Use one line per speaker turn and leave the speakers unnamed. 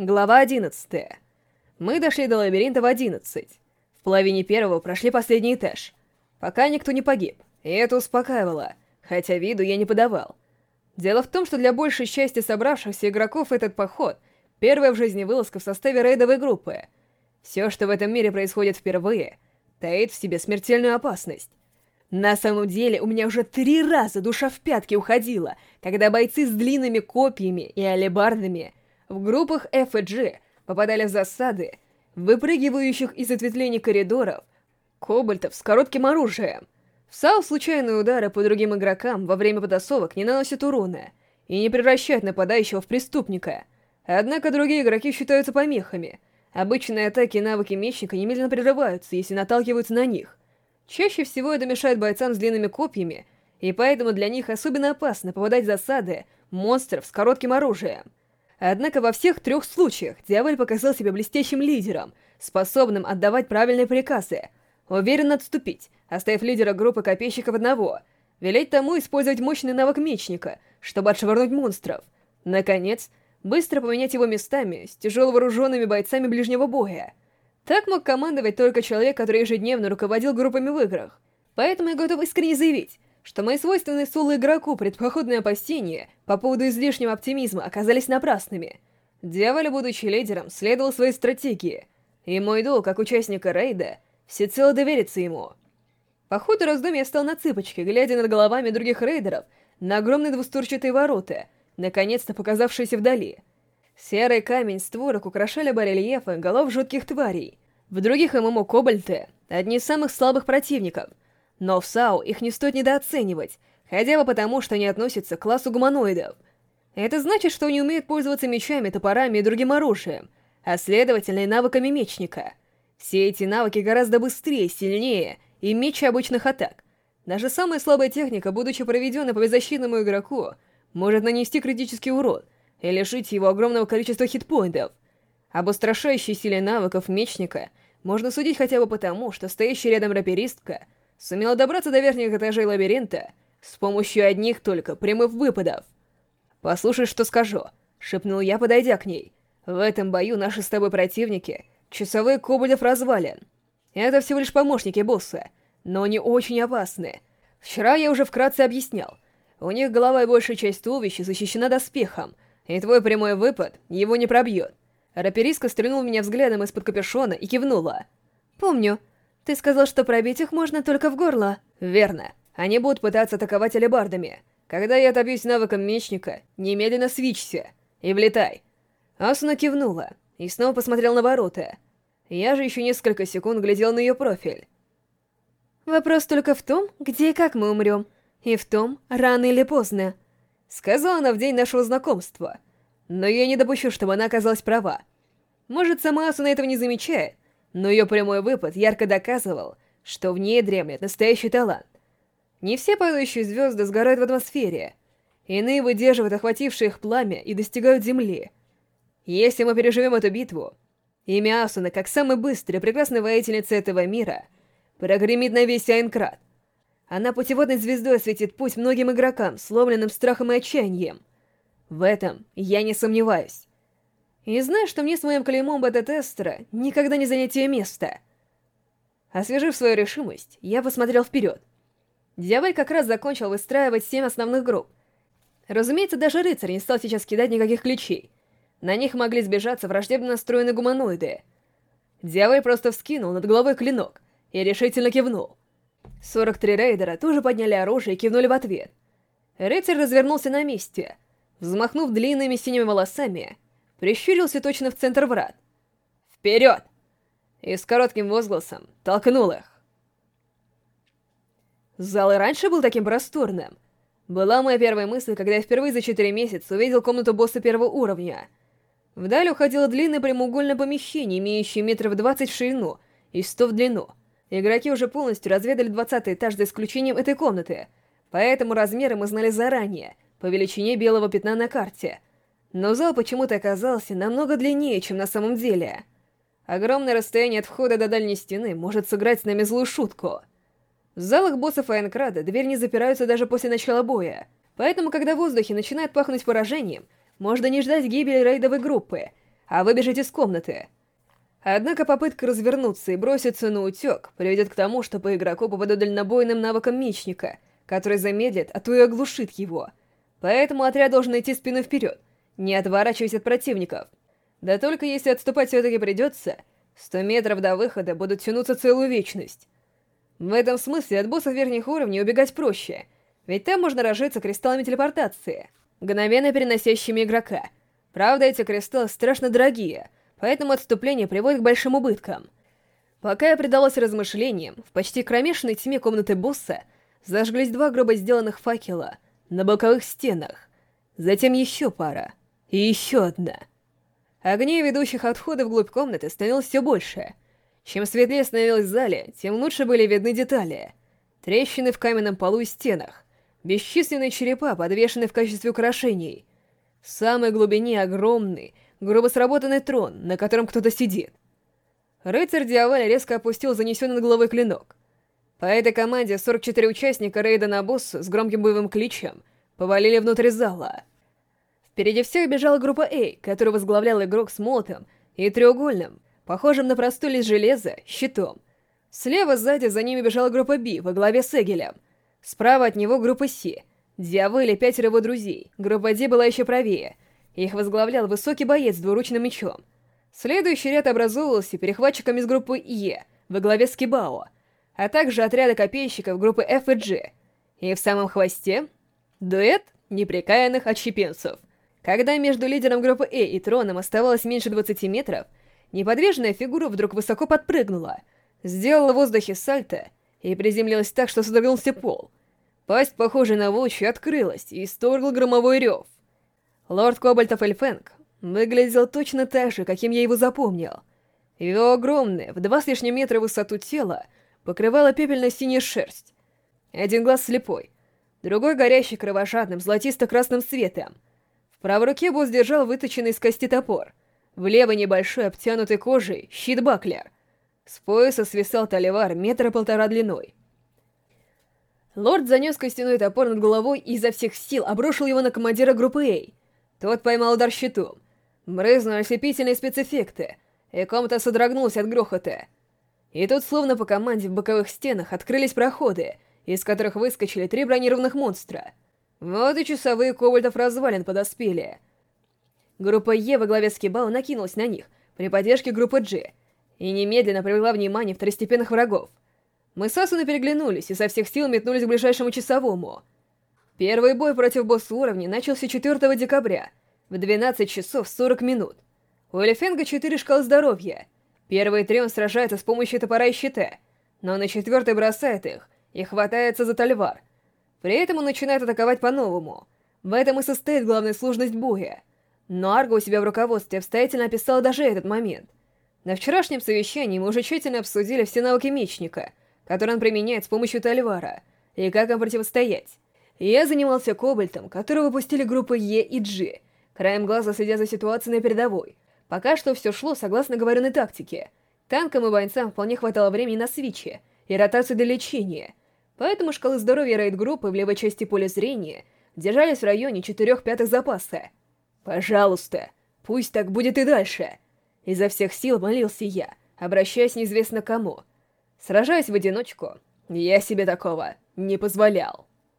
Глава 11. Мы дошли до лабиринта в 11. В половине первого прошли последний этаж. Пока никто не погиб, и это успокаивало, хотя виду я не подавал. Дело в том, что для большей части собравшихся игроков этот поход — первая в жизни вылазка в составе рейдовой группы. Все, что в этом мире происходит впервые, таит в себе смертельную опасность. На самом деле, у меня уже три раза душа в пятки уходила, когда бойцы с длинными копьями и алебардами в группах F и G попадали в засады, выпрыгивающих из ответвлений коридоров, кобальтов с коротким оружием. В САУ случайные удары по другим игрокам во время потасовок не наносят урона и не превращают нападающего в преступника. Однако другие игроки считаются помехами. Обычные атаки и навыки мечника немедленно прерываются, если наталкиваются на них. Чаще всего это мешает бойцам с длинными копьями, и поэтому для них особенно опасно попадать в засады монстров с коротким оружием. Однако во всех трех случаях Диаволь показал себя блестящим лидером, способным отдавать правильные приказы, уверенно отступить, оставив лидера группы копейщиков одного, велеть тому использовать мощный навык мечника, чтобы отшвырнуть монстров. Наконец, быстро поменять его местами с тяжело вооруженными бойцами ближнего боя. Так мог командовать только человек, который ежедневно руководил группами в играх. Поэтому я готов искренне заявить, что мои свойственные соло-игроку предпоходные опасения по поводу излишнего оптимизма оказались напрасными. Дьяволь, будучи лидером, следовал своей стратегии, и мой долг, как участника рейда, всецело довериться ему. По ходу раздумья стал на цыпочки, глядя над головами других рейдеров на огромные двустворчатые ворота, наконец-то показавшиеся вдали. Серый камень створок украшали барельефы голов жутких тварей. В других ММО Кобальты — одни из самых слабых противников — но в САУ их не стоит недооценивать, хотя бы потому, что они относятся к классу гуманоидов. Это значит, что они умеют пользоваться мечами, топорами и другим оружием, а следовательно и навыками мечника. Все эти навыки гораздо быстрее, сильнее и мечи обычных атак. Даже самая слабая техника, будучи проведенной по беззащитному игроку, может нанести критический урон и лишить его огромного количества хитпоинтов. Об устрашающей силе навыков мечника можно судить хотя бы потому, что стоящая рядом раперистка — сумела добраться до верхних этажей лабиринта с помощью одних только прямых выпадов. «Послушай, что скажу», — шепнул я, подойдя к ней. «В этом бою наши с тобой противники — часовые Кобальдов развалин. Это всего лишь помощники босса, но они очень опасны. Вчера я уже вкратце объяснял. У них голова и большая часть туловища защищена доспехом, и твой прямой выпад его не пробьет». Рапериска стрельнул меня взглядом из-под капюшона и кивнула. «Помню», ты сказал, что пробить их можно только в горло. Верно. Они будут пытаться атаковать алебардами. Когда я отобьюсь навыком мечника, немедленно свичься и влетай. Асуна кивнула и снова посмотрел на ворота. Я же еще несколько секунд глядел на ее профиль. Вопрос только в том, где и как мы умрем. И в том, рано или поздно. Сказала она в день нашего знакомства. Но я не допущу, чтобы она оказалась права. Может, сама Асуна этого не замечает, но ее прямой выпад ярко доказывал, что в ней дремлет настоящий талант. Не все падающие звезды сгорают в атмосфере. Иные выдерживают охватившее их пламя и достигают Земли. Если мы переживем эту битву, имя Асуна, как самой быстрой прекрасной воительницы этого мира, прогремит на весь Айнкрат. Она путеводной звездой осветит путь многим игрокам, сломленным страхом и отчаянием. В этом я не сомневаюсь. И знаю, что мне с моим клеймом бета-тестера никогда не занять место. Освежив свою решимость, я посмотрел вперед. Дьяволь как раз закончил выстраивать семь основных групп. Разумеется, даже рыцарь не стал сейчас кидать никаких ключей. На них могли сбежаться враждебно настроенные гуманоиды. Дьяволь просто вскинул над головой клинок и решительно кивнул. 43 рейдера тоже подняли оружие и кивнули в ответ. Рыцарь развернулся на месте. Взмахнув длинными синими волосами, прищурился точно в центр врат. «Вперед!» И с коротким возгласом толкнул их. Зал и раньше был таким просторным. Была моя первая мысль, когда я впервые за четыре месяца увидел комнату босса первого уровня. Вдаль уходило длинное прямоугольное помещение, имеющее метров 20 в ширину и 100 в длину. Игроки уже полностью разведали 20 этаж за исключением этой комнаты, поэтому размеры мы знали заранее, по величине белого пятна на карте — но зал почему-то оказался намного длиннее, чем на самом деле. Огромное расстояние от входа до дальней стены может сыграть с нами злую шутку. В залах боссов Айнкрада дверь не запираются даже после начала боя, поэтому, когда в воздухе начинает пахнуть поражением, можно не ждать гибели рейдовой группы, а выбежать из комнаты. Однако попытка развернуться и броситься на утек приведет к тому, что по игроку попадут дальнобойным навыком мечника, который замедлит, а то и оглушит его. Поэтому отряд должен идти спиной вперед, не отворачиваясь от противников. Да только если отступать все-таки придется, 100 метров до выхода будут тянуться целую вечность. В этом смысле от боссов верхних уровней убегать проще, ведь там можно разжиться кристаллами телепортации, мгновенно переносящими игрока. Правда, эти кристаллы страшно дорогие, поэтому отступление приводит к большим убыткам. Пока я предалась размышлениям, в почти кромешной тьме комнаты босса зажглись два грубо сделанных факела на боковых стенах, затем еще пара и еще одна. Огней, ведущих отхода вглубь комнаты, становилось все больше — чем светлее становилось в зале, тем лучше были видны детали. Трещины в каменном полу и стенах, бесчисленные черепа, подвешенные в качестве украшений. В самой глубине огромный, грубо сработанный трон, на котором кто-то сидит. Рыцарь Диаваль резко опустил занесенный над головой клинок. По этой команде 44 участника рейда на босса с громким боевым кличем повалили внутрь зала. Впереди всех бежала группа А, которую возглавлял игрок с молотом и треугольным, похожим на простой лист железа, щитом. Слева сзади за ними бежала группа Б во главе с Эгелем. Справа от него группа С. Дьявол и пятеро его друзей. Группа Д была еще правее. Их возглавлял высокий боец с двуручным мечом. Следующий ряд образовывался перехватчиками из группы Е во главе с Кибао, а также отряда копейщиков группы F и G. И в самом хвосте — дуэт непрекаянных отщепенцев. Когда между лидером группы Э и Троном оставалось меньше 20 метров, Неподвижная фигура вдруг высоко подпрыгнула, сделала в воздухе сальто и приземлилась так, что содрогнулся пол. Пасть, похожая на волчью, открылась и исторгла громовой рев. Лорд Кобальтов Эльфэнг выглядел точно так же, каким я его запомнил. Его огромное, в два с лишним метра высоту тело, покрывала пепельно-синяя шерсть. Один глаз слепой, другой горящий кровожадным золотисто-красным светом. В правой руке босс держал выточенный из кости топор — Влево небольшой, обтянутый кожей, щит-баклер. С пояса свисал таливар метра полтора длиной. Лорд занес костяной топор над головой и изо всех сил обрушил его на командира группы А. Тот поймал удар щитом. Брызнули ослепительные спецэффекты, и комната содрогнулась от грохота. И тут, словно по команде в боковых стенах, открылись проходы, из которых выскочили три бронированных монстра. Вот и часовые кобальтов развалин подоспели — Группа Е во главе с Кибао накинулась на них при поддержке группы G и немедленно привела внимание второстепенных врагов. Мы с Асуной переглянулись и со всех сил метнулись к ближайшему часовому. Первый бой против босса уровня начался 4 декабря в 12 часов 40 минут. У Элефенга 4 шкалы здоровья. Первые три он сражается с помощью топора и щита, но на четвертый бросает их и хватается за тальвар. При этом он начинает атаковать по-новому. В этом и состоит главная сложность боя — но Арго у себя в руководстве обстоятельно описал даже этот момент. На вчерашнем совещании мы уже тщательно обсудили все навыки мечника, которые он применяет с помощью Тальвара, и как им противостоять. Я занимался Кобальтом, которого выпустили группы Е и G, краем глаза следя за ситуацией на передовой. Пока что все шло согласно говоренной тактике. Танкам и бойцам вполне хватало времени на свичи и ротацию для лечения, поэтому шкалы здоровья рейд-группы в левой части поля зрения держались в районе 4 пятых запаса. «Пожалуйста, пусть так будет и дальше!» Изо всех сил молился я, обращаясь неизвестно кому. Сражаясь в одиночку, я себе такого не позволял.